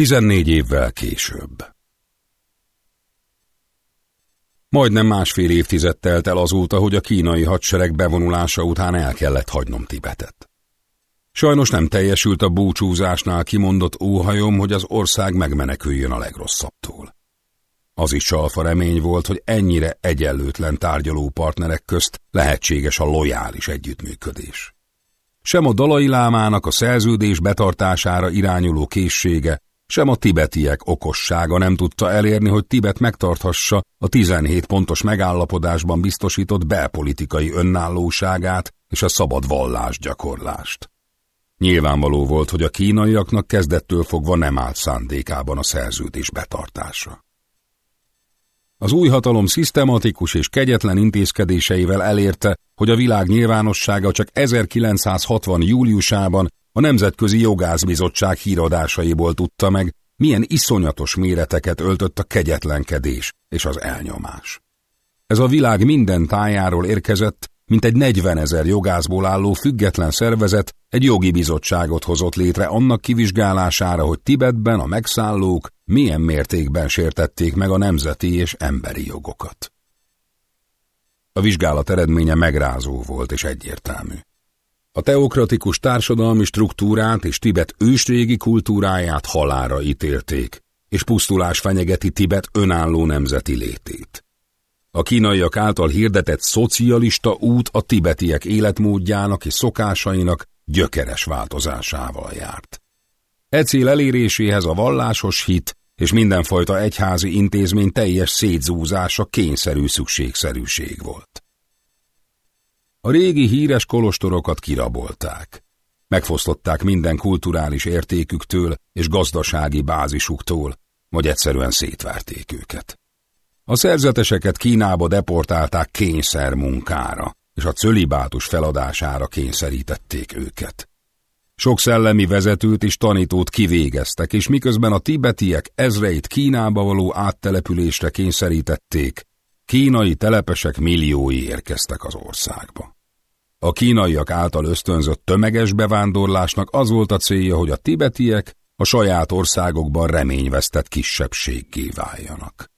14 évvel később. Majdnem másfél évtized telt el azóta, hogy a kínai hadsereg bevonulása után el kellett hagynom Tibetet. Sajnos nem teljesült a búcsúzásnál kimondott óhajom, hogy az ország megmeneküljön a legrosszabbtól. Az is csalfa remény volt, hogy ennyire egyenlőtlen tárgyaló partnerek közt lehetséges a lojális együttműködés. Sem a dalai lámának a szerződés betartására irányuló készsége, sem a tibetiek okossága nem tudta elérni, hogy Tibet megtarthassa a 17 pontos megállapodásban biztosított belpolitikai önállóságát és a szabad vallásgyakorlást. Nyilvánvaló volt, hogy a kínaiaknak kezdettől fogva nem állt szándékában a szerződés betartása. Az új hatalom szisztematikus és kegyetlen intézkedéseivel elérte, hogy a világ nyilvánossága csak 1960. júliusában a Nemzetközi Jogászbizottság híradásaiból tudta meg, milyen iszonyatos méreteket öltött a kegyetlenkedés és az elnyomás. Ez a világ minden tájáról érkezett, mint egy 40 ezer jogászból álló független szervezet egy jogi bizottságot hozott létre annak kivizsgálására, hogy Tibetben a megszállók milyen mértékben sértették meg a nemzeti és emberi jogokat. A vizsgálat eredménye megrázó volt és egyértelmű. A teokratikus társadalmi struktúrát és Tibet ősrégi kultúráját halára ítélték, és pusztulás fenyegeti Tibet önálló nemzeti létét. A kínaiak által hirdetett szocialista út a tibetiek életmódjának és szokásainak gyökeres változásával járt. E cél eléréséhez a vallásos hit és mindenfajta egyházi intézmény teljes szétzúzása kényszerű szükségszerűség volt. A régi híres kolostorokat kirabolták. Megfosztották minden kulturális értéküktől és gazdasági bázisuktól, vagy egyszerűen szétverték őket. A szerzeteseket Kínába deportálták kényszer munkára, és a cölibátus feladására kényszerítették őket. Sok szellemi vezetőt és tanítót kivégeztek, és miközben a tibetiek ezreit Kínába való áttelepülésre kényszerítették, kínai telepesek milliói érkeztek az országba. A kínaiak által ösztönzött tömeges bevándorlásnak az volt a célja, hogy a tibetiek a saját országokban reményvesztett kisebbséggé váljanak.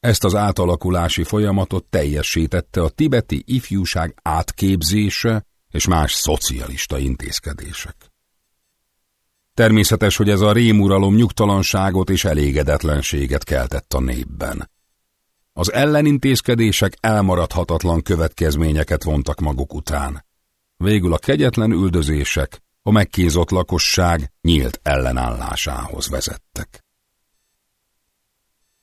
Ezt az átalakulási folyamatot teljesítette a tibeti ifjúság átképzése és más szocialista intézkedések. Természetes, hogy ez a rémuralom nyugtalanságot és elégedetlenséget keltett a népben. Az ellenintézkedések elmaradhatatlan következményeket vontak maguk után. Végül a kegyetlen üldözések a megkízott lakosság nyílt ellenállásához vezettek.